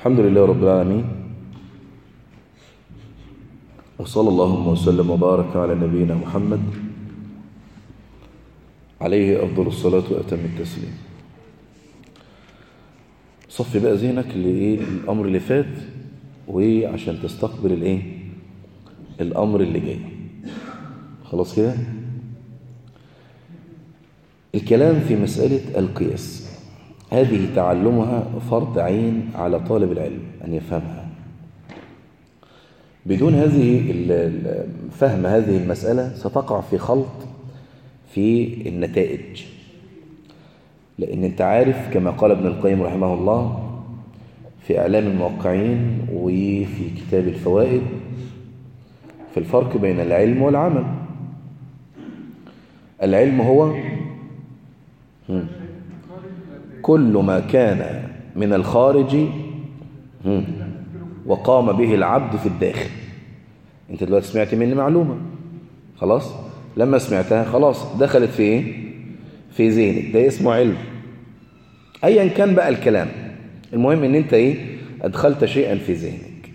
الحمد لله رب العالمين. وصلى اللهم وسلم وبارك على نبينا محمد. عليه أفضل الصلاة وأتم التسليم. صفي بقى ذهنك لإيه؟ الأمر اللي فات وعشان تستقبل الإيه؟ الأمر اللي جاي. خلاص كده؟ الكلام في مسألة القياس. هذه تعلمها فرض عين على طالب العلم أن يفهمها. بدون هذه فهم هذه المسألة ستقع في خلط في النتائج. لأن أنت عارف كما قال ابن القيم رحمه الله في إعلام الموقعين وفي كتاب الفوائد في الفرق بين العلم والعمل. العلم هو كل ما كان من الخارج وقام به العبد في الداخل. انت دلوقتي سمعت مني معلومة؟ خلاص؟ لما سمعتها خلاص دخلت في إيه؟ في ذهنك. ده اسمه علم. ايا كان بقى الكلام. المهم إن أنت إيه؟ أدخلت شيئا في ذهنك.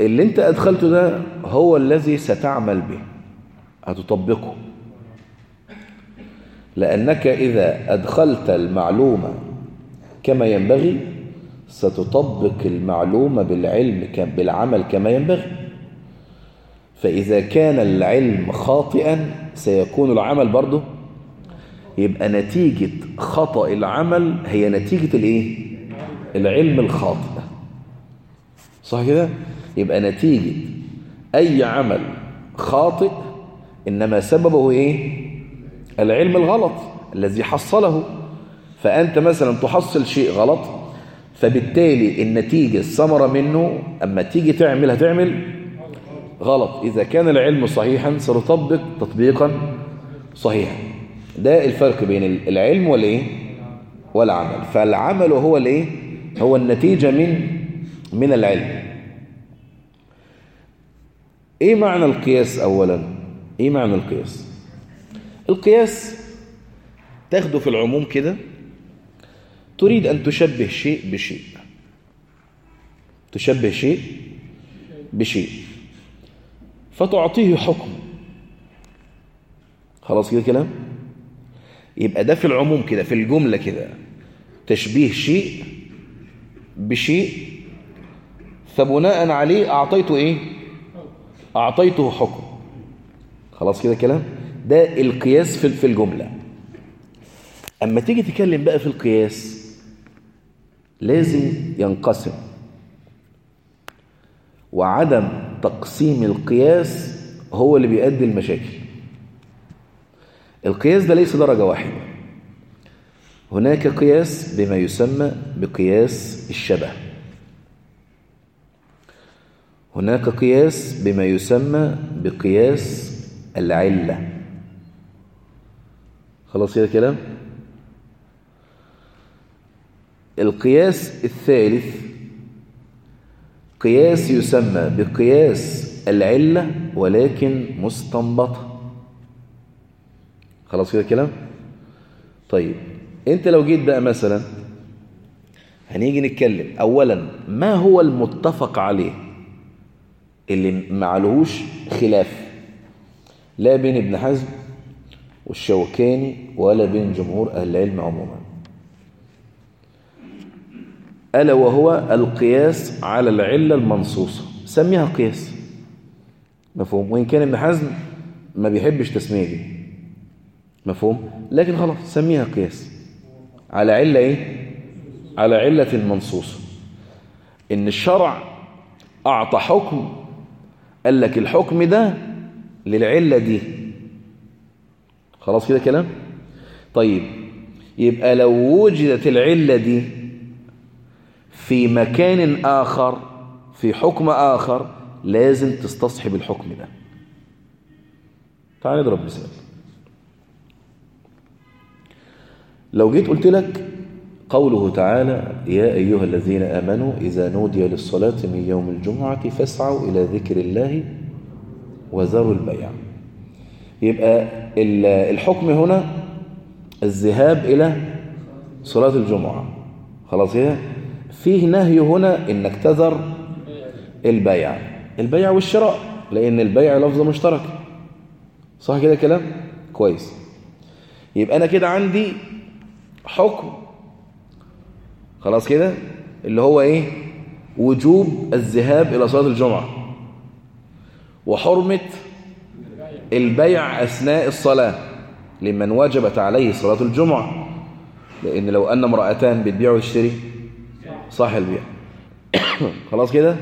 اللي أنت أدخلته ده هو الذي ستعمل به هتطبقه. لأنك إذا أدخلت المعلومة كما ينبغي ستطبق المعلومة بالعلم بالعمل كما ينبغي. فإذا كان العلم خاطئا سيكون العمل برضه. يبقى نتيجة خطأ العمل هي نتيجة الإيه؟ العلم الخاطئ. صح كده؟ يبقى نتيجة أي عمل خاطئ إنما سببه إيه؟ العلم الغلط الذي حصله. فأنت مثلا تحصل شيء غلط فبالتالي النتيجة الثمرة منه أما تيجي تعمل هتعمل غلط. إذا كان العلم صحيحا ستطبق تطبيقا صحيحا. ده الفرق بين العلم والإيه؟ والعمل. فالعمل هو الإيه؟ هو النتيجة من من العلم. إيه معنى القياس أولا؟ إيه معنى القياس؟ القياس. تاخده في العموم كده. تريد أن تشبه شيء بشيء. تشبه شيء بشيء. فتعطيه حكم. خلاص كده كلام يبقى ده في العموم كده في الجملة كده. تشبيه شيء بشيء. فبناء عليه أعطيته إيه؟ أعطيته حكم. خلاص كده كلام ده القياس في الجملة. أما تيجي تتكلم بقى في القياس لازم ينقسم. وعدم تقسيم القياس هو اللي بيؤدي المشاكل. القياس ده ليس درجة واحدة. هناك قياس بما يسمى بقياس الشبه. هناك قياس بما يسمى بقياس العلة. خلاص كده كلام؟ القياس الثالث قياس يسمى بقياس العلة ولكن مستنبطة. خلاص كده كلام؟ طيب انت لو جيت بقى مثلا هنيجي نتكلم. اولا ما هو المتفق عليه؟ اللي معلهوش خلاف. لا بين ابن حزم والشوكاني ولا بين جمهور أهل العلم عموما. ألا وهو القياس على العلة المنصوصة. سميها قياس. مفهوم؟ وإن كان ابن حزم ما بيحبش تسمية دي. مفهوم؟ لكن خلاص سميها قياس. على علة إيه؟ على علة منصوصة إن الشرع أعطى حكم قال لك الحكم ده للعلة دي. خلاص كده كلام؟ طيب يبقى لو وجدت العلة دي في مكان آخر في حكم آخر لازم تستصحب الحكم ده. تعال نضرب مثال. لو جيت قلت لك قوله تعالى يا أيها الذين آمنوا إذا نودي للصلاة من يوم الجمعة فاسعوا إلى ذكر الله وذروا البيع. يبقى الحكم هنا الذهاب إلى صلاة الجمعة. خلاص كده؟ فيه نهي هنا إنك تذر البيع. البيع والشراء لأن البيع لفظ مشترك. صح كده كلام كويس. يبقى أنا كده عندي حكم. خلاص كده؟ اللي هو إيه؟ وجوب الذهاب إلى صلاة الجمعة. وحرمه البيع أثناء الصلاة لمن وجبت عليه صلاة الجمعة لأن لو أن امرأتان بتبيع وتشتري صح البيع. خلاص كده؟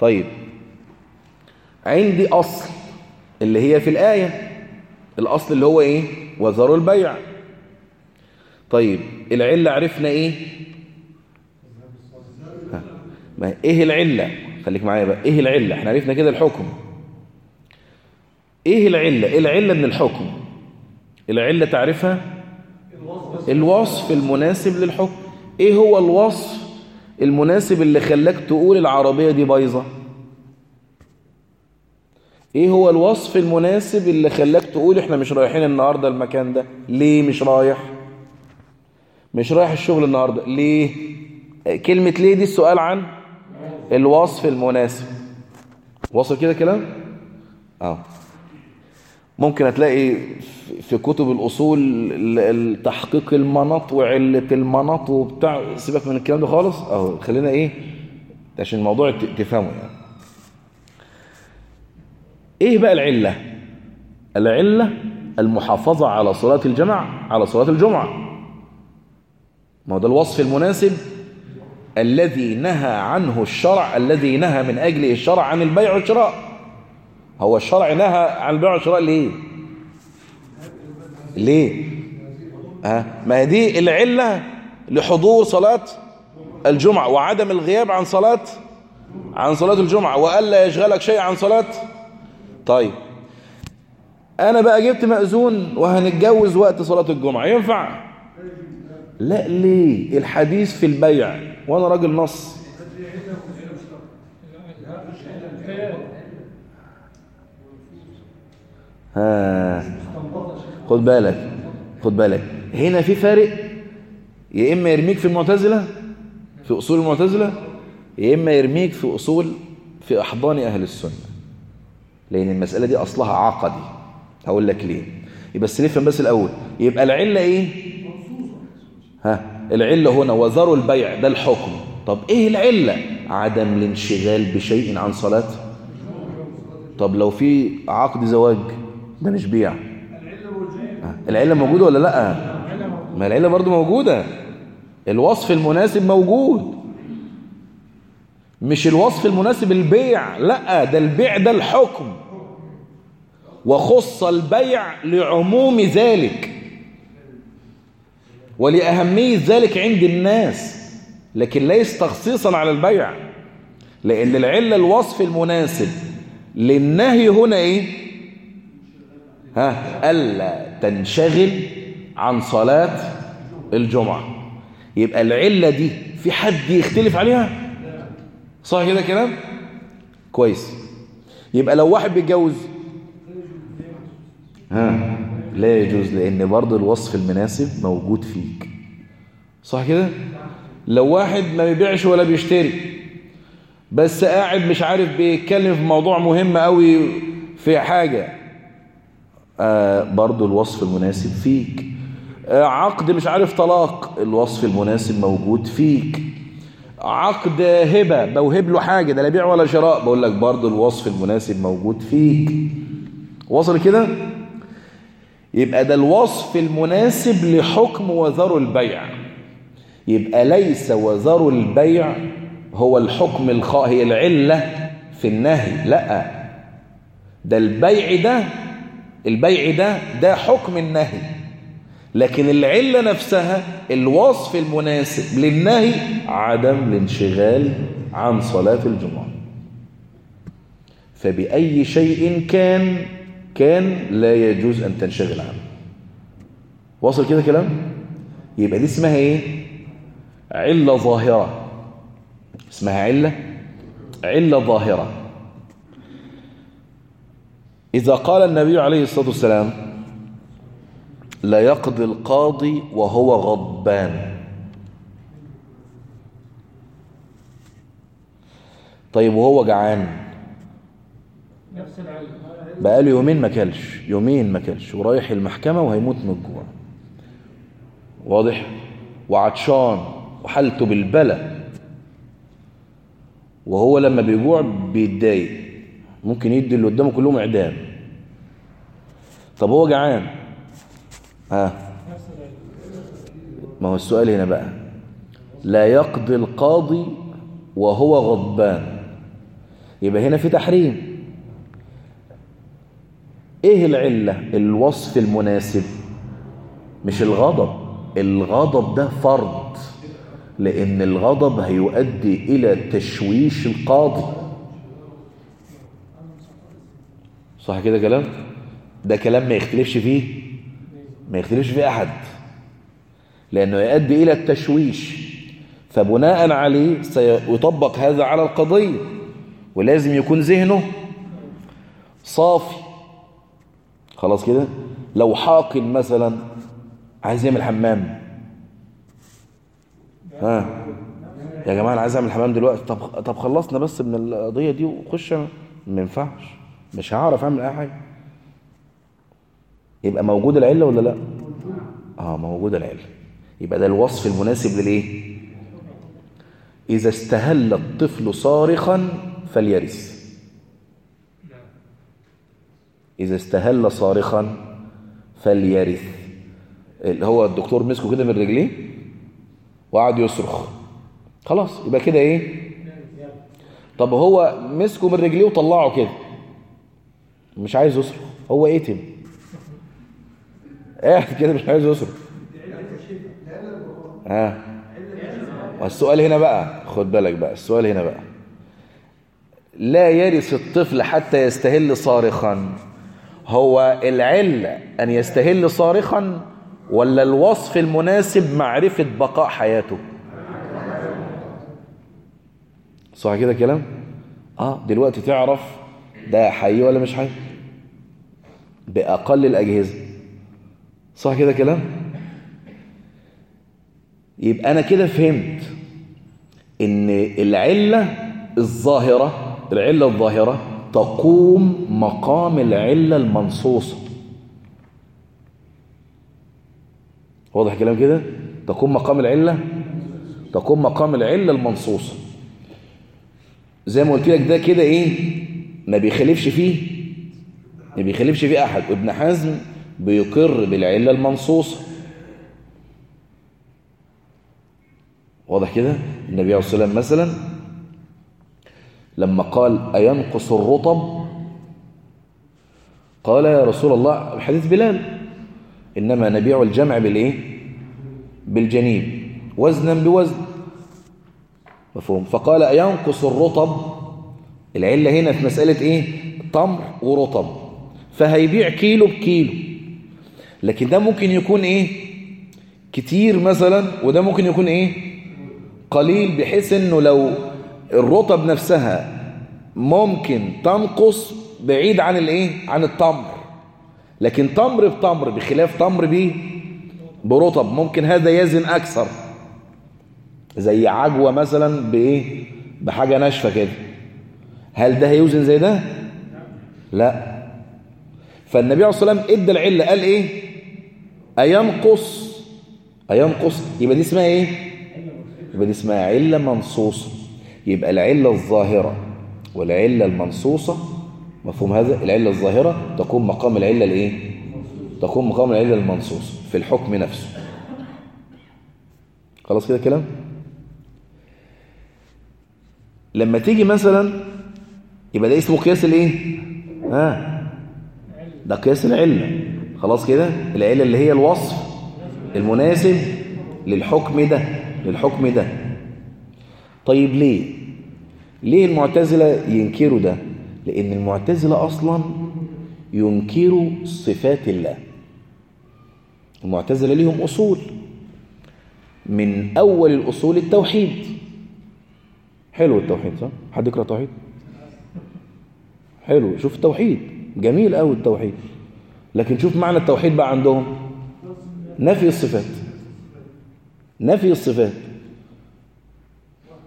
طيب. عندي أصل اللي هي في الآية الأصل اللي هو إيه؟ وذروا البيع. طيب العلة عرفنا ها. ما إيه العلة؟ خليك معايا بقى. إيه العلة؟ إحنا عرفنا كده الحكم. إيه العلة؟ إيه العلة من الحكم؟ العلة تعرفها؟ الوصف المناسب للحكم. إيه هو الوصف المناسب اللي خلاك تقول العربية دي بايظة؟ إيه هو الوصف المناسب اللي خلاك تقول إحنا مش رايحين النهارده المكان ده؟ ليه مش رايح؟ مش رايح الشغل النهارده. ليه؟ كلمة ليه دي السؤال عن الوصف المناسب. وصل كده كلام آه. ممكن هتلاقي في كتب الأصول التحقيق المناط وعلة المناط وبتاع. سيبك من الكلام ده خالص. أهو خلينا إيه عشان الموضوع تفهمه يعني. إيه بقى العلة؟ العلة المحافظة على صلاة الجمع على صلاة الجمعة. ما هو ده الوصف المناسب. الذي نهى عنه الشرع الذي نهى من أجله الشرع عن البيع والشراء. هو الشرع نهى عن البيع والشراء ليه؟ ليه؟ ها؟ ما دي العلة لحضور صلاة الجمعة وعدم الغياب عن صلاة عن صلاة الجمعة وألا يشغلك شيء عن صلاة؟ طيب. أنا بقى جبت مأذون وهنتجوز وقت صلاة الجمعة ينفع؟ لا ليه؟ الحديث في البيع وأنا راجل نص. ها. خد بالك خد بالك. هنا في فارق. يا إما يرميك في المعتزلة في أصول المعتزلة يا إما يرميك في أصول في أحضان أهل السنة. لأن المسألة دي أصلها عقدي. هقول لك ليه. يبقى بس نفهم بس الأول. يبقى العلة إيه؟ ها العلة هنا وذروا البيع ده الحكم. طب إيه العلة؟ عدم الانشغال بشيء عن صلاة طب لو في عقد زواج ده مش بيع. العلة موجودة ولا لأ؟ ما العلة برضو موجودة. الوصف المناسب موجود. مش الوصف المناسب البيع لأ ده البيع ده الحكم. وخص البيع لعموم ذلك. ولأهمية ذلك عند الناس لكن ليس تخصيصا على البيع. لأن العلة الوصف المناسب للنهي هنا إيه؟ ها ألا تنشغل عن صلاة الجمعة. يبقى العلة دي في حد يختلف عليها؟ صح كده كلام كويس. يبقى لو واحد بيتجوز ها لا يجوز لأن برضه الوصف المناسب موجود فيك. صح كده؟ لو واحد ما بيبيعش ولا بيشتري بس قاعد مش عارف بيتكلم في موضوع مهم قوي في حاجة آه برضه الوصف المناسب فيك. آه عقد مش عارف طلاق الوصف المناسب موجود فيك. عقد هبة بوهب له حاجة ده لا بيع ولا شراء. بقول لك برضه الوصف المناسب موجود فيك. وصل كده؟ يبقى ده الوصف المناسب لحكم وذر البيع. يبقى ليس وذر البيع هو الحكم الخا هي العلة في النهي لأ. ده البيع ده البيع ده ده حكم النهي. لكن العلة نفسها الوصف المناسب للنهي عدم الانشغال عن صلاة الجمعة. فبأي شيء كان كان لا يجوز أن تنشغل عنه. وصل كده كلام؟ يبقى دي اسمها إيه؟ علة ظاهرة. اسمها علة؟ علة ظاهرة. إذا قال النبي عليه الصلاة والسلام لا يقضي القاضي وهو غضبان. طيب وهو جعان. بقاله يومين ما كلش يومين ما كلش ورايح المحكمة وهيموت من الجوع. واضح؟ وعطشان وحالته بالبلى وهو لما بيجوع بيتضايق. ممكن يدي اللي قدامه كلهم اعدام. طب هو جعان. ها. العلم ما هو السؤال هنا بقى. لا يقضي القاضي وهو غضبان. يبقى هنا في تحريم. إيه العلة؟ الوصف المناسب. مش الغضب. الغضب ده فرض. لأن الغضب هيؤدي إلى تشويش القاضي. صح كده كلام؟ ده كلام ما يختلفش فيه ما يختلفش فيه أحد. لأنه يؤدي إلى التشويش فبناء عليه سيطبق هذا على القضية ولازم يكون ذهنه صافي. خلاص كده؟ لو حاقل مثلا عايز يعمل حمام. ها؟ يا جماعة أنا عايز أعمل حمام دلوقتي. طب طب خلصنا بس من القضية دي وخش ما ينفعش. مش هعرف أعمل أي حاجة. يبقى موجود العلة ولا لا؟ آه موجود العلة. يبقى ده الوصف المناسب للإيه؟ إذا استهل الطفل صارخا فليرث. إذا استهل صارخا فليرث. اللي هو الدكتور مسكه كده من رجليه وقعد يصرخ. خلاص يبقى كده إيه؟ طب هو مسكه من رجليه وطلعه كده. مش عايز يصرخ هو ايتم قاعد كده مش عايز يصرخ ها. والسؤال هنا بقى خد بالك بقى السؤال هنا بقى. لا يرث الطفل حتى يستهل صارخا. هو العلة أن يستهل صارخا ولا الوصف المناسب معرفة بقاء حياته؟ صح كده كلام آه دلوقتي تعرف ده حي ولا مش حي؟ بأقل الأجهزة. صح كده كلام؟ يبقى أنا كده فهمت إن العلة الظاهرة العلة الظاهرة تقوم مقام العلة المنصوصة. واضح كلام كده؟ تقوم مقام العلة تقوم مقام العلة المنصوصة. زي ما قلت لك ده كده إيه؟ ما بيخالفش فيه ما بيخالفش فيه أحد. ابن حزم بيقر بالعلة المنصوصة. واضح كده؟ النبي عليه الصلاة والسلام مثلا لما قال أينقص الرطب قال يا رسول الله حديث بلال إنما نبيع الجمع بالإيه؟ بالجنيب وزنا بوزن. مفهوم؟ فقال أينقص الرطب العلة هنا في مسألة إيه؟ تمر ورطب. فهيبيع كيلو بكيلو. لكن ده ممكن يكون إيه؟ كتير مثلا وده ممكن يكون إيه؟ قليل بحيث إنه لو الرطب نفسها ممكن تنقص بعيد عن الإيه؟ عن التمر. لكن تمر بتمر بخلاف تمر بيه برطب. ممكن هذا يزن أكثر. زي عجوة مثلا بإيه؟ بحاجة ناشفة كده. هل ده هيوزن زي ده؟ لا. فالنبي عليه الصلاة والسلام إدى العلة قال إيه؟ أينقص أينقص يبقى دي اسمها إيه؟ يبقى دي اسمها علة منصوصة. يبقى العلة الظاهرة والعلة المنصوصة مفهوم هذا؟ العلة الظاهرة تقوم مقام العلة الإيه؟ تقوم مقام العلة المنصوصة في الحكم نفسه. خلاص كده كلام لما تيجي مثلا يبقى ده اسمه قياس الإيه؟ ها؟ ده قياس العلة خلاص كده؟ العلة اللي هي الوصف المناسب للحكم ده للحكم ده. طيب ليه؟ ليه المعتزلة ينكروا ده؟ لأن المعتزلة أصلا ينكروا صفات الله. المعتزلة ليهم أصول. من أول الأصول التوحيد. حلو التوحيد صح؟ حد يقرأ توحيد؟ حلو شوف التوحيد. جميل قوي التوحيد. لكن شوف معنى التوحيد بقى عندهم. نفي الصفات. نفي الصفات.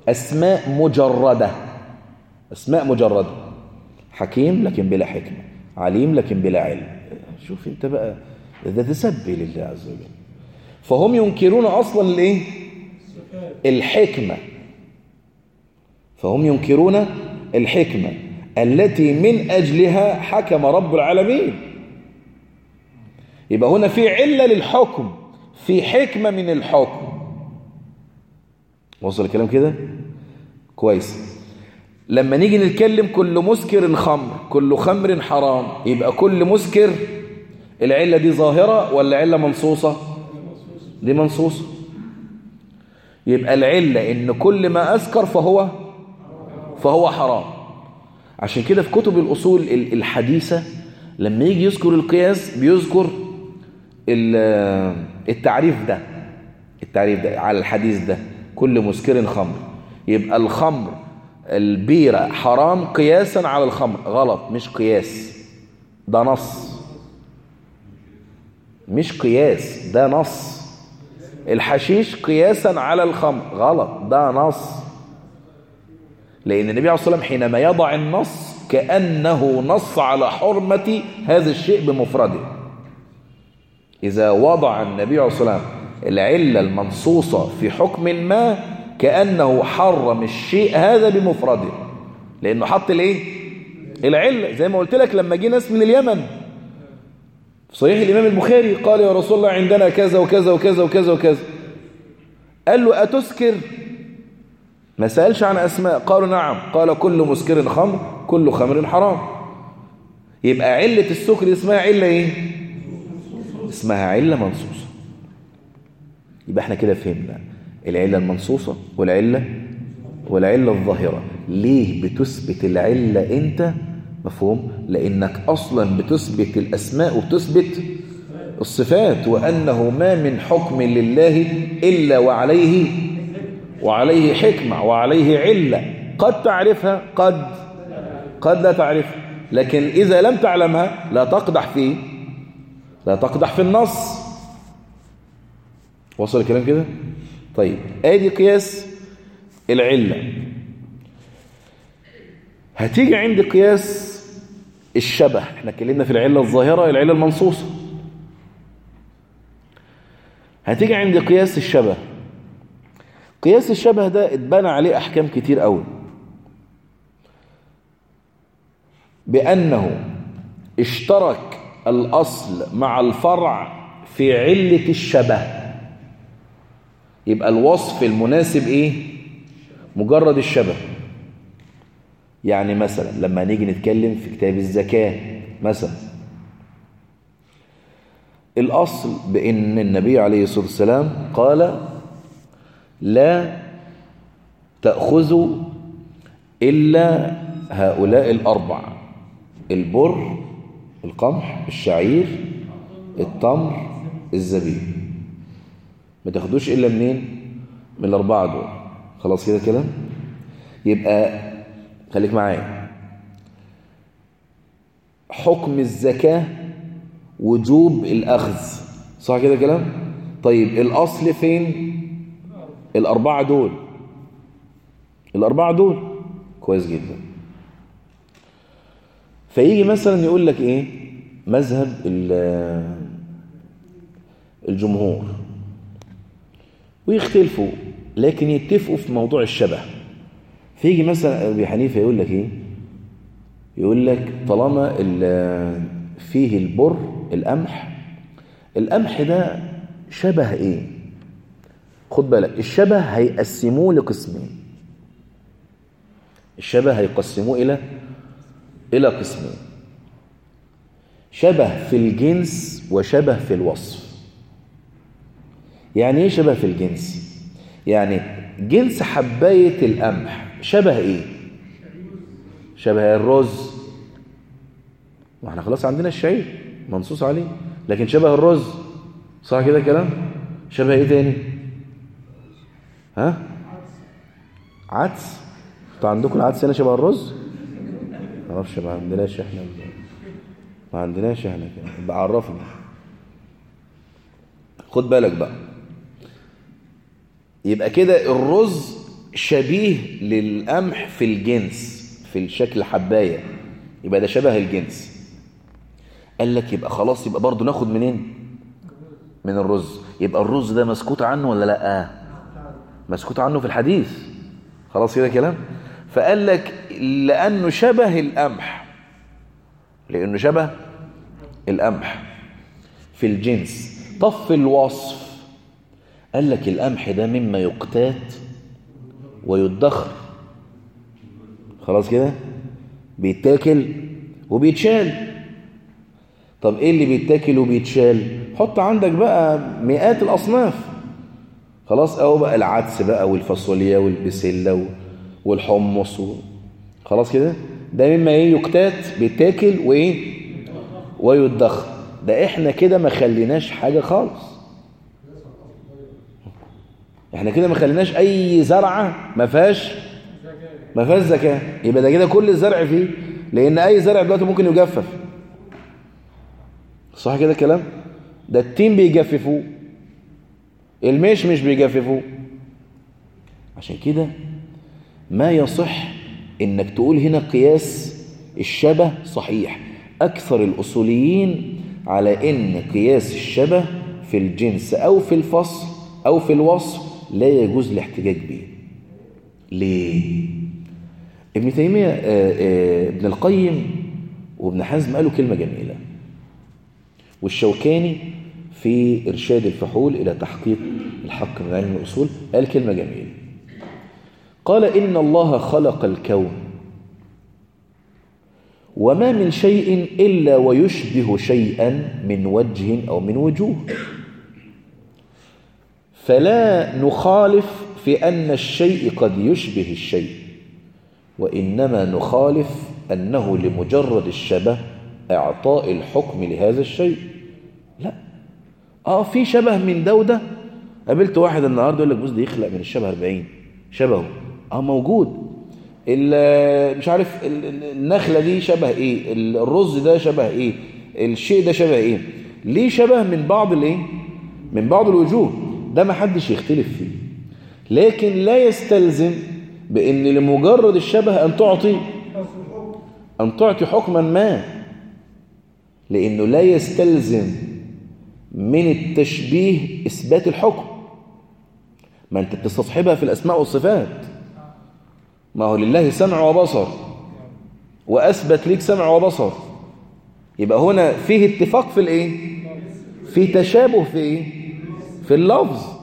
أسماء مجردة. أسماء مجردة. حكيم لكن بلا حكمة. عليم لكن بلا علم. شوف انت بقى ده تسبي لله عز وجل. فهم ينكرون أصلا الايه الحكمة. فهم ينكرون الحكمة. التي من أجلها حكم رب العالمين. يبقى هنا في علة للحكم في حكمة من الحكم. وصل الكلام كده؟ كويس. لما نيجي نتكلم كل مسكر خمر كل خمر حرام يبقى كل مسكر العلة دي ظاهرة ولا علة منصوصة؟ دي منصوصة. يبقى العلة إن كل ما أسكر فهو فهو حرام. عشان كده في كتب الأصول الحديثة لما يجي يذكر القياس بيذكر التعريف ده التعريف ده على الحديث ده كل مسكر خمر. يبقى الخمر البيرة حرام قياسا على الخمر. غلط مش قياس ده نص. مش قياس ده نص. الحشيش قياسا على الخمر. غلط ده نص. لأن النبي عليه الصلاة والسلام حينما يضع النص كأنه نص على حرمة هذا الشيء بمفرده. إذا وضع النبي عليه الصلاة والسلام العلة المنصوصة في حكم ما كأنه حرم الشيء هذا بمفرده. لأنه حط الإيه؟ العلة. زي ما قلت لك لما جه ناس من اليمن. في صحيح الإمام البخاري قال يا رسول الله عندنا كذا وكذا وكذا وكذا وكذا. قال له أتسكر ما سألش عن أسماء. قالوا نعم. قال كل مسكر خمر كل خمر حرام. يبقى علة السكر اسمها علة إيه؟ اسمها علة منصوصة. يبقى إحنا كده فهمنا. العلة المنصوصة والعلة والعلة الظاهرة. ليه بتثبت العلة أنت؟ مفهوم؟ لأنك أصلا بتثبت الأسماء وبتثبت الصفات وأنه ما من حكم لله إلا وعليه وعليه حكمة وعليه علة. قد تعرفها قد قد لا تعرفها. لكن إذا لم تعلمها لا تقدح في لا تقدح في النص. وصل الكلام كده؟ طيب آدي قياس العلة. هتيجي عند قياس الشبه. إحنا اتكلمنا في العلة الظاهرة العلة المنصوصة. هتيجي عند قياس الشبه. قياس الشبه ده اتبنى عليه أحكام كتير قوي. بأنه اشترك الأصل مع الفرع في علة الشبه. يبقى الوصف المناسب إيه؟ مجرد الشبه. يعني مثلا لما نيجي نتكلم في كتاب الزكاة مثلا. الأصل بأن النبي عليه الصلاة والسلام قال لا تأخذوا إلا هؤلاء الأربع البر القمح الشعير التمر الزبيب. ما تاخدوش إلا منين؟ من الأربعة دول. خلاص كده كلام؟ يبقى خليك معايا. حكم الزكاة وجوب الأخذ. صح كده كلام؟ طيب الأصل فين؟ الأربعة دول. الأربعة دول كويس جدا. فيجي مثلا يقول لك إيه؟ مذهب الجمهور. ويختلفوا لكن يتفقوا في موضوع الشبه. فيجي مثلا أبي حنيفة يقول لك إيه؟ يقول لك طالما فيه البر القمح القمح ده شبه إيه؟ خد بالك الشبه هيقسموه لقسمين. الشبه هيقسموه إلى إلى قسمين. شبه في الجنس وشبه في الوصف. يعني إيه شبه في الجنس؟ يعني جنس حباية القمح شبه إيه؟ شبه الرز. ما إحنا خلاص عندنا الشعير منصوص عليه. لكن شبه الرز صح كده كلام شبه إيه تاني؟ ها؟ عدس. أنتوا عندكم العدس هنا شبه الرز؟ ما أعرفش ما عندناش إحنا. ما عندناش إحنا كده. بعرفنا خد بالك بقى. يبقى كده الرز شبيه للقمح في الجنس في الشكل حباية يبقى ده شبه الجنس. قال لك يبقى خلاص يبقى برضه ناخد منين؟ من الرز. يبقى الرز ده مسكوت عنه ولا لأ؟ مسكوت عنه في الحديث. خلاص كده كلام. فقال لك لأنه شبه القمح. لأنه شبه القمح في الجنس. طف الوصف. قال لك القمح ده مما يقتات ويدخر. خلاص كده؟ بيتاكل وبيتشال. طب إيه اللي بيتاكل وبيتشال؟ حط عندك بقى مئات الأصناف. خلاص أهو بقى العدس بقى والفاصوليا والبسلة والحمص. خلاص كده. ده مما إيه؟ يقتات بيتاكل وإيه؟ ويدخر ده إحنا كده ما خليناش حاجة خالص. إحنا كده ما خليناش أي زرعة ما فيهاش ما فيهاش زكاة. يبقى ده كده كل الزرع فيه لأن أي زرع دلوقتي ممكن يجفف. صح كده الكلام؟ ده التين بيجففوه. المش مش بيجففوه عشان كده ما يصح إنك تقول هنا قياس الشبه صحيح. أكثر الأصوليين على إن قياس الشبه في الجنس أو في الفصل أو في الوصف لا يجوز الاحتجاج به. ليه؟ ابن تيمية آآ آآ ابن القيم وابن حزم قالوا كلمة جميلة. والشوكاني في إرشاد الفحول إلى تحقيق الحق من علم الأصول. قال كلمة جميلة. قال إن الله خلق الكون. وما من شيء إلا ويشبه شيئا من وجه أو من وجوه. فلا نخالف في أن الشيء قد يشبه الشيء وإنما نخالف أنه لمجرد الشبه إعطاء الحكم لهذا الشيء. لا. آه في شبه من ده وده قابلت واحد النهارده يقول لك بص ده يخلق من الشبه 40 شبهه. آه موجود. مش عارف النخلة دي شبه إيه؟ الرز ده شبه إيه؟ الشيء ده شبه إيه؟ ليه شبه من بعض الإيه؟ من بعض الوجوه. ده ما حدش يختلف فيه. لكن لا يستلزم بإن لمجرد الشبه أن تعطي أن تعطي حكما ما. لأنه لا يستلزم من التشبيه إثبات الحكم. ما أنت بتستصحبها في الأسماء والصفات. ما هو لله سمع وبصر. وأثبت ليك سمع وبصر. يبقى هنا فيه اتفاق في الإيه؟ في تشابه في إيه؟ في اللفظ.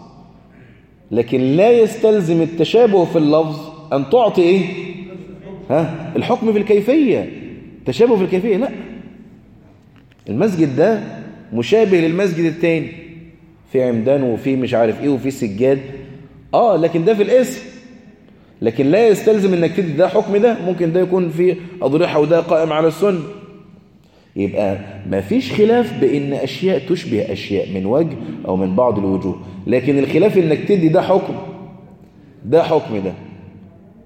لكن لا يستلزم التشابه في اللفظ أن تعطي إيه؟ ها؟ الحكم في الكيفية. تشابه في الكيفية لا. المسجد ده مشابه للمسجد التاني. في عمدان وفي مش عارف إيه وفي سجاد. آه لكن ده في الاسم. لكن لا يستلزم إنك تدي ده حكم ده. ممكن ده يكون في أضرحة وده قائم على السنة. يبقى ما فيش خلاف بإن أشياء تشبه أشياء من وجه أو من بعض الوجوه. لكن الخلاف إنك تدي ده حكم. ده حكم ده.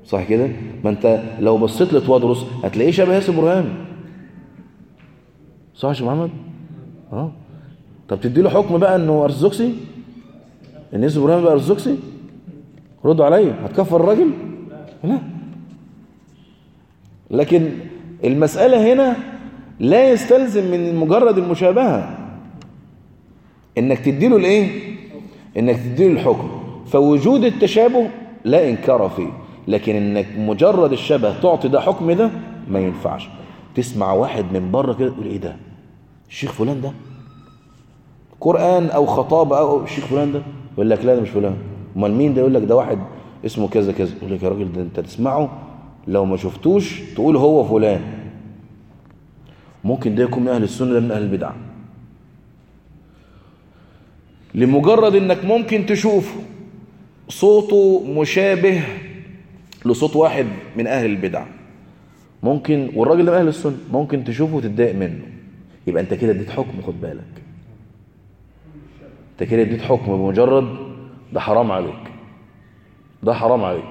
صح كده؟ ما أنت لو بصيت لتوادرس هتلاقيه شبه ياسر برهان صح يا محمد؟ آه طب تدي له حكم بقى انه ارثوذكسي ان ياسر برهان بقى ارثوذكسي ردوا عليا هتكفر الراجل؟ لا. لكن المسألة هنا لا يستلزم من مجرد المشابهة. انك تديله الايه؟ انك تديله الحكم. فوجود التشابه لا إنكار فيه. لكن انك مجرد الشبه تعطي ده حكم ده ما ينفعش. تسمع واحد من بره كده تقول إيه ده؟ الشيخ فلان ده قرآن أو خطابة أو الشيخ فلان ده؟ يقول لك لا ده مش فلان. أمال مين ده؟ يقول لك ده واحد اسمه كذا كذا. يقول لك يا راجل ده أنت تسمعه؟ لو ما شفتوش تقول هو فلان. ممكن ده يكون من أهل السنة ده من أهل البدع لمجرد إنك ممكن تشوفه صوته مشابه لصوت واحد من أهل البدع ممكن والراجل ده من أهل السنة ممكن تشوفه وتتضايق منه. يبقى انت كده اديت حكم خد بالك. انت كده اديت حكم بمجرد ده حرام عليك. ده حرام عليك.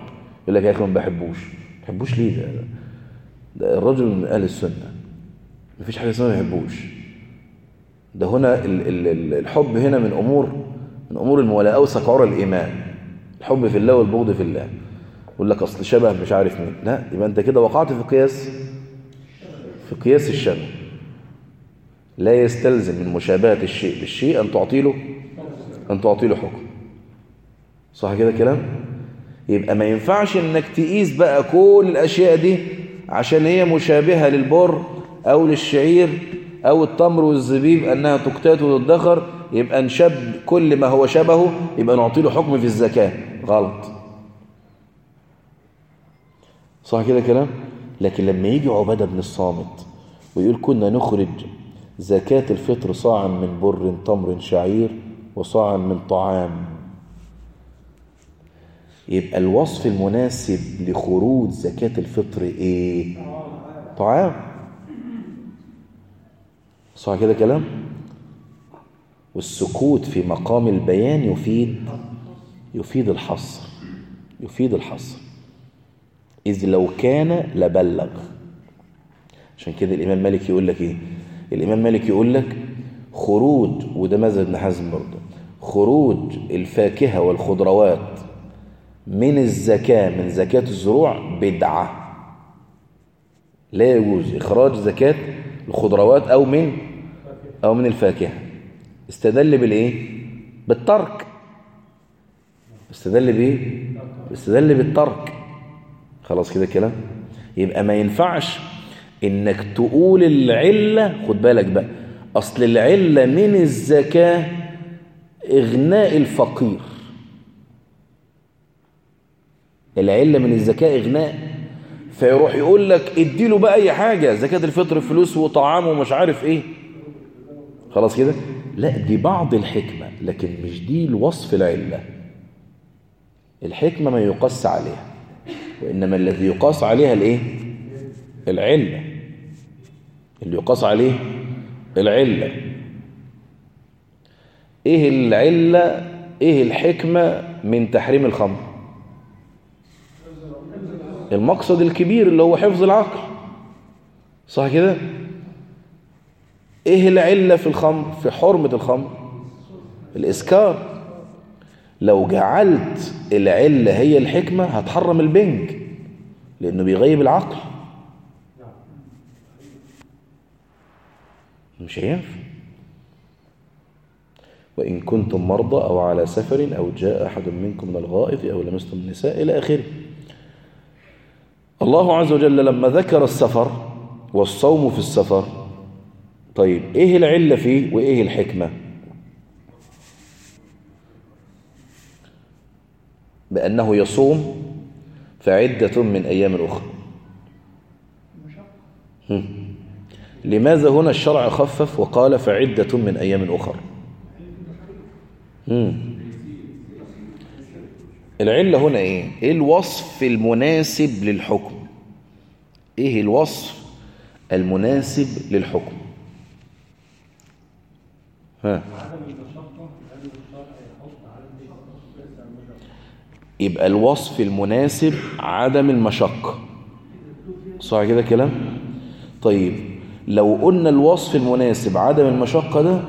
يقول لك يا أخي ما بحبوش. ما بحبوش ليه ده, ده الرجل من أهل السنة. مفيش حاجة اسمها ما بحبوش. ده هنا ال ال ال الحب هنا من أمور من أمور الموالاه اوسق عرى الإيمان. الحب في الله والبغض في الله. يقول لك أصل شبه مش عارف مين. لا يبقى انت كده وقعت في قياس في قياس الشبه. لا يستلزم من مشابهة الشيء بالشيء أن تعطي له أن تعطي له حكم. صح كده كلام يبقى ما ينفعش إنك تقيس بقى كل الأشياء دي عشان هي مشابهة للبر أو للشعير أو التمر والزبيب أنها تقتات وتدخر يبقى نشب كل ما هو شبهه يبقى نعطي له حكم في الزكاة. غلط. صح كده كلام لكن لما يجي عبادة بن الصامت ويقول كنا نخرج زكاة الفطر صاعا من بر تمر شعير وصاعا من طعام. يبقى الوصف المناسب لخروج زكاة الفطر إيه؟ طعام. صح كده كلام؟ والسكوت في مقام البيان يفيد يفيد الحصر يفيد الحصر. إذ لو كان لبلغ. عشان كده الإمام مالك يقول لك إيه؟ الإمام مالك يقول لك خروج وده مذهب ابن حزم برضه خروج الفاكهة والخضروات من الزكاة من زكاة الزروع بدعة. لا يجوز إخراج زكاة الخضروات أو من أو من الفاكهة. استدل بالإيه؟ بالترك. استدل بإيه؟ استدل بالترك. خلاص كده كلام يبقى ما ينفعش إنك تقول العلة خد بالك بقى أصل العلة من الزكاة إغناء الفقير. العلة من الزكاة إغناء. فيروح يقول لك اديله بقى أي حاجة زكاة الفطر فلوس وطعام ومش عارف إيه. خلاص كده؟ لا دي بعض الحكمة لكن مش دي الوصف العلة. الحكمة ما يقاس عليها وإنما الذي يقاس عليها الإيه؟ العلة. اللي يقاس عليه العلة. إيه العلة؟ إيه الحكمة من تحريم الخمر؟ المقصد الكبير اللي هو حفظ العقل. صح كده؟ إيه العلة في الخمر؟ في حرمة الخمر؟ الإسكار. لو جعلت العلة هي الحكمة هتحرم البنج لأنه بيغيب العقل. مش هينفع. وإن كنتم مرضى أو على سفر أو جاء أحد منكم من الغائط أو لمستم النساء إلى آخره. الله عز وجل لما ذكر السفر والصوم في السفر طيب إيه العلة فيه وإيه الحكمة؟ بأنه يصوم فعدة من أيام أخرى هم. لماذا هنا الشرع خفف وقال فعدة من أيام أخرى هم. العلة هنا إيه؟ إيه الوصف المناسب للحكم؟ إيه الوصف المناسب للحكم؟ ها. يبقى الوصف المناسب عدم المشقة. صح كده كلام طيب. لو قلنا الوصف المناسب عدم المشقة ده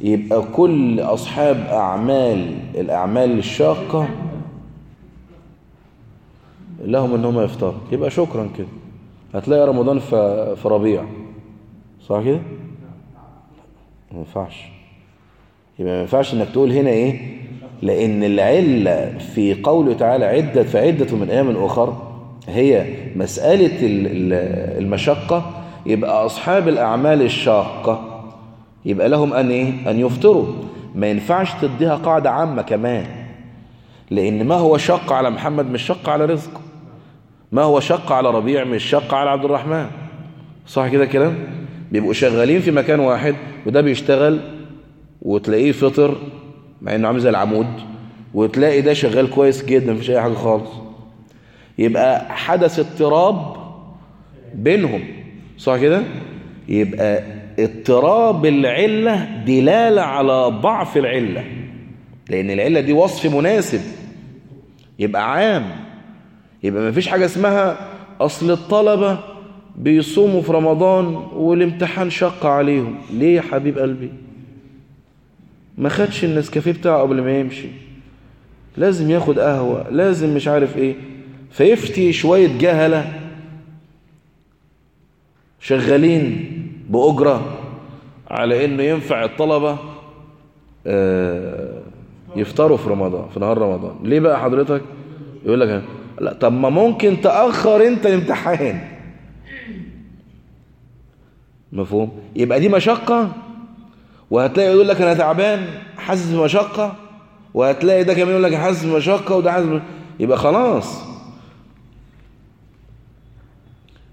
يبقى كل أصحاب أعمال الأعمال الشاقة لهم إن هم يفطروا. يبقى شكرا كده. هتلاقي رمضان في ربيع. صح كده؟ ما ينفعش. يبقى ما ينفعش إنك تقول هنا إيه؟ لأن العلة في قوله تعالى عدة فعدة من أيام أخر هي مسألة المشقة يبقى أصحاب الأعمال الشاقة يبقى لهم أن إيه؟ أن يفطروا. ما ينفعش تديها قاعدة عامة كمان. لأن ما هو شق على محمد مش شق على رزقه. ما هو شق على ربيع مش شق على عبد الرحمن. صح كده كلام بيبقوا شغالين في مكان واحد وده بيشتغل وتلاقيه فطر مع إنه عامل زي العمود وتلاقي ده شغال كويس جدا مفيش أي حاجة خالص. يبقى حدث اضطراب بينهم. صح كده؟ يبقى اضطراب العلة دلالة على ضعف العلة. لأن العلة دي وصف مناسب. يبقى عام. يبقى ما فيش حاجة اسمها أصل الطلبة بيصوموا في رمضان والامتحان شق عليهم. ليه يا حبيب قلبي؟ ما خدش النسكافيه بتاعه قبل ما يمشي. لازم ياخد قهوة لازم مش عارف إيه. فيفتي شوية جهلة. شغالين بأجرة على إنه ينفع الطلبة آه، يفطروا في رمضان في نهار رمضان. ليه بقى حضرتك؟ يقول لك لا طب ما ممكن تأخر أنت الامتحان. مفهوم؟ يبقى دي مشقة؟ وهتلاقي يقول لك أنا تعبان حاسس بمشقة. وهتلاقي ده كمان يقول لك حاسس بمشقة وده حاسس يبقى خلاص.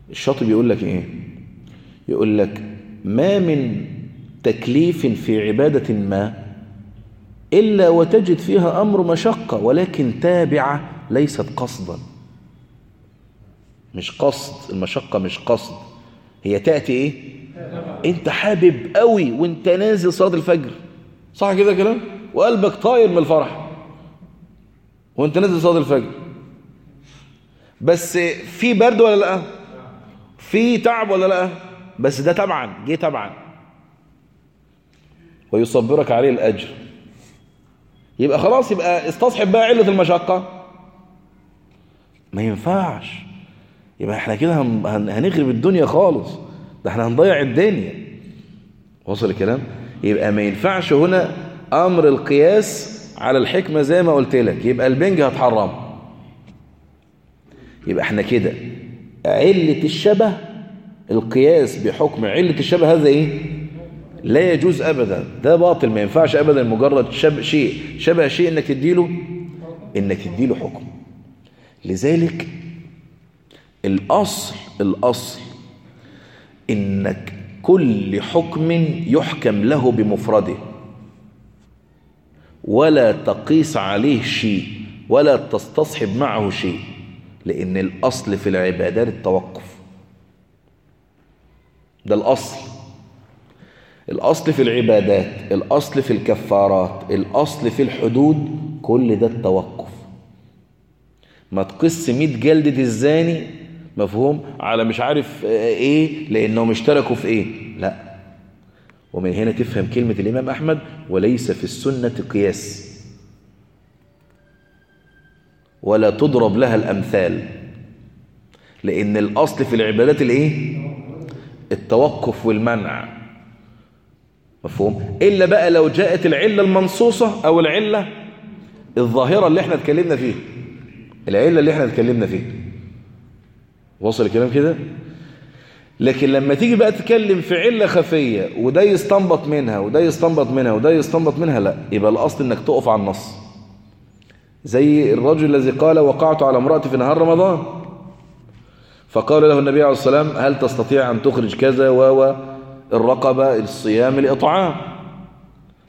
الشاطب يقول لك إيه؟ يقول لك ما من تكليف في عبادة ما إلا وتجد فيها أمر مشقة ولكن تابعة ليست قصدا. مش قصد المشقة مش قصد. هي تأتي إيه؟ أنت حابب قوي وأنت نازل صلاة الفجر. صح كده كلام؟ وقلبك طاير من الفرح وأنت نازل صلاة الفجر. بس في برد ولا لأ؟ في تعب ولا لأ؟ بس ده طبعا جه طبعا. ويصبرك عليه الأجر. يبقى خلاص يبقى استصحب بقى علة المشقة. ما ينفعش. يبقى إحنا كده هن- هن- هنغرب الدنيا خالص. ده إحنا هنضيع الدنيا. وصل الكلام؟ يبقى ما ينفعش هنا أمر القياس على الحكمة زي ما قلت لك. يبقى البنج هتحرم يبقى إحنا كده. علة الشبه القياس بحكم علة الشبه هذا إيه؟ لا يجوز أبدا. ده باطل ما ينفعش أبدا مجرد شب شيء. شبه شيء إنك تديله إنك تديله حكم. لذلك الأصل الأصل إنك كل حكم يحكم له بمفرده. ولا تقيس عليه شيء ولا تستصحب معه شيء. لأن الأصل في العبادات التوقف. ده الأصل. الأصل في العبادات الأصل في الكفارات الأصل في الحدود كل ده التوقف. ما تقص 100 جلدة الزاني مفهوم؟ على مش عارف آه، إيه لأنهم اشتركوا في إيه؟ لا. ومن هنا تفهم كلمة الإمام أحمد وليس في السنة قياس. ولا تضرب لها الأمثال. لأن الأصل في العبادات الإيه؟ التوقف والمنع. مفهوم؟ إلا بقى لو جاءت العلة المنصوصة أو العلة الظاهرة اللي إحنا اتكلمنا فيها. العلة اللي إحنا اتكلمنا فيها. وصل الكلام كده؟ لكن لما تيجي بقى تتكلم في علة خفية وده يستنبط منها وده يستنبط منها وده يستنبط منها لا يبقى الأصل إنك تقف على النص. زي الرجل الذي قال وقعت على امرأتي في نهار رمضان. فقال له النبي عليه الصلاة والسلام هل تستطيع أن تخرج كذا و الرقبة الصيام الإطعام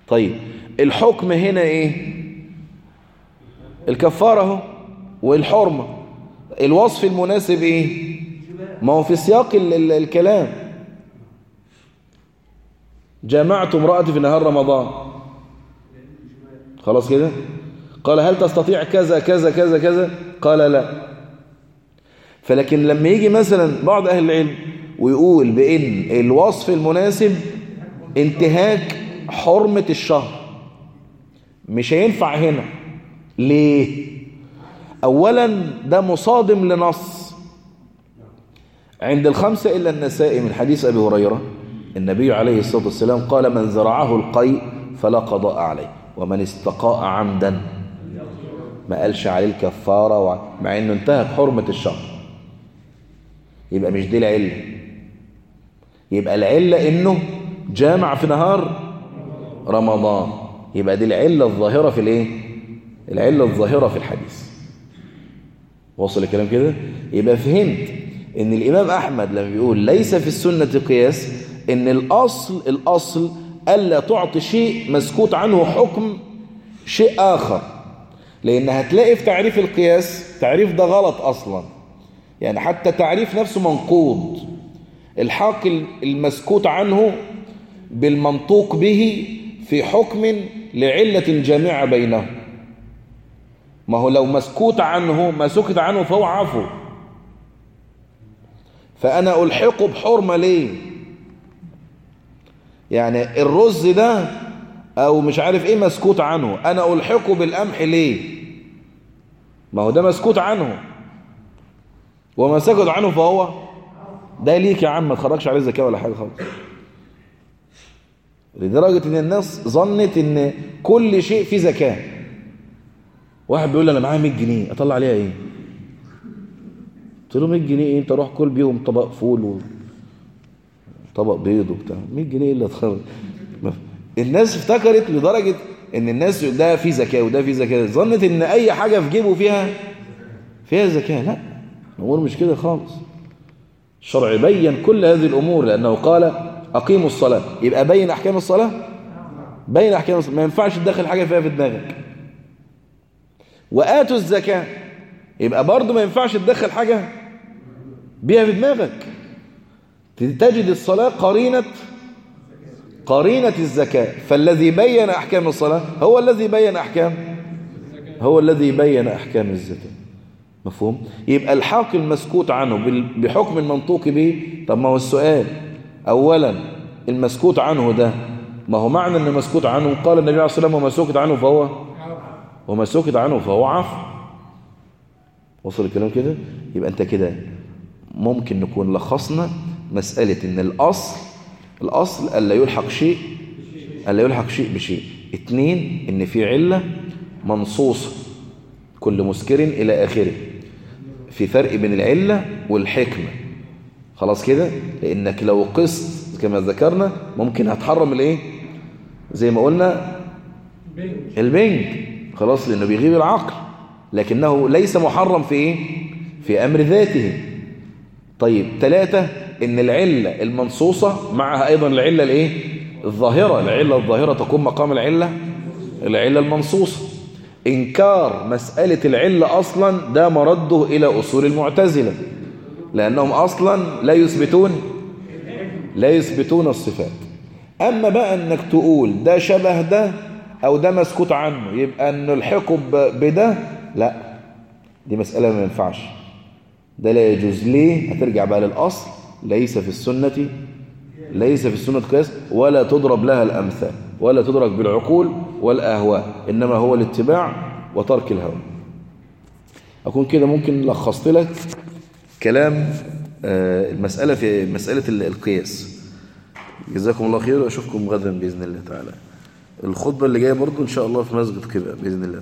طيب الحكم هنا إيه؟ الكفارة أهو والحرمة. الوصف المناسب إيه؟ ما هو في سياق ال ال الكلام. جمعت امرأتي في نهار رمضان. خلاص كده؟ قال هل تستطيع كذا كذا كذا كذا؟ قال لا. فلكن لما يجي مثلا بعض أهل العلم ويقول بأن الوصف المناسب انتهاك حرمة الشهر مش هينفع هنا. ليه؟ أولا ده مصادم لنص. عند الخمسة إلا النساء من حديث أبي هريرة النبي عليه الصلاة والسلام قال من زرعه القيء فلا قضاء عليه ومن استقاء عمدا. ما قالش عليه الكفارة مع إنه انتهك حرمة الشهر. يبقى مش دي العلة. يبقى العلة إنه جامع في نهار رمضان. يبقى دي العلة الظاهرة في الإيه؟ العلة الظاهرة في الحديث. وصل الكلام كده؟ يبقى فهمت إن الإمام أحمد لما بيقول ليس في السنة قياس إن الأصل الأصل ألا تعطي شيء مسكوت عنه حكم شيء آخر. لأن هتلاقي في تعريف القياس تعريف ده غلط أصلا. يعني حتى تعريف نفسه منقوض. الحق المسكوت عنه بالمنطوق به في حكم لعلة جامعة بينهم. ما هو لو مسكوت عنه ما سكت عنه فهو عفو. فأنا ألحقه بحرمة ليه؟ يعني الرز ده أو مش عارف إيه مسكوت عنه أنا ألحقه بالقمح ليه؟ ما هو ده مسكوت عنه. وما سكت عنه فهو ده ليك يا عم ما تخرجش عليه زكاة ولا حاجة خالص. لدرجة إن الناس ظنت إن كل شيء فيه زكاة. واحد بيقول لي أنا معايا 100 جنيه أطلع عليها إيه؟ قلت له 100 جنيه إيه؟ أنت روح كل بيهم طبق فول وطبق بيض وبتاع. 100 جنيه إيه اللي هتخرج؟ الناس افتكرت لدرجة إن الناس ده فيه زكاة وده فيه زكاة. ظنت إن أي حاجة في جيبه فيها فيها زكاة لأ. الأمور مش كده خالص. الشرع بين كل هذه الأمور لأنه قال أقيموا الصلاة. يبقى بين أحكام الصلاة؟ بين أحكام الصلاة. ما ينفعش تدخل حاجة فيها في دماغك. وآتوا الزكاة. يبقى برضه ما ينفعش تدخل حاجة بيها في دماغك. تجد الصلاة قرينة قرينة الزكاة. فالذي بين أحكام الصلاة هو الذي بين أحكام هو الذي بين أحكام الزكاة. مفهوم؟ يبقى الحق المسكوت عنه بحكم المنطوق به. طب ما هو السؤال أولا المسكوت عنه ده ما هو معنى أن مسكوت عنه؟ قال النبي عليه الصلاة والسلام وما سكت عنه فهو وما سكت عنه فهو عفو. وصل الكلام كده؟ يبقى أنت كده ممكن نكون لخصنا مسألة أن الأصل الأصل ألا يلحق شيء ألا يلحق شيء بشيء. اتنين أن في علة منصوصة كل مسكر إلى آخره. في فرق بين العلة والحكمة. خلاص كده؟ لأنك لو قست كما ذكرنا ممكن هتحرم الإيه؟ زي ما قلنا البنج. خلاص لأنه بيغيب العقل. لكنه ليس محرم في إيه؟ في أمر ذاته. طيب ثلاثة إن العلة المنصوصة معها أيضا العلة الإيه؟ الظاهرة. العلة الظاهرة تكون مقام العلة العلة المنصوصة. إنكار مسألة العلة أصلا ده مرده إلى أصول المعتزلة لأنهم أصلا لا يثبتون لا يثبتون الصفات. أما بقى إنك تقول ده شبه ده أو ده مسكوت عنه يبقى الحكم بده لا دي مسألة ما ينفعش. ده لا يجوز. ليه؟ هترجع بقى للأصل. ليس في السنة ليس في السنة قياس ولا تضرب لها الأمثال. ولا تدرك بالعقول والأهواء إنما هو الاتباع وترك الهوى. أكون كده ممكن لخصت لك كلام المسألة في مسألة القياس. جزاكم الله خير وأشوفكم غدا بإذن الله تعالى. الخطبة اللي جاية برضو إن شاء الله في مسجد قباء بإذن الله تعالى.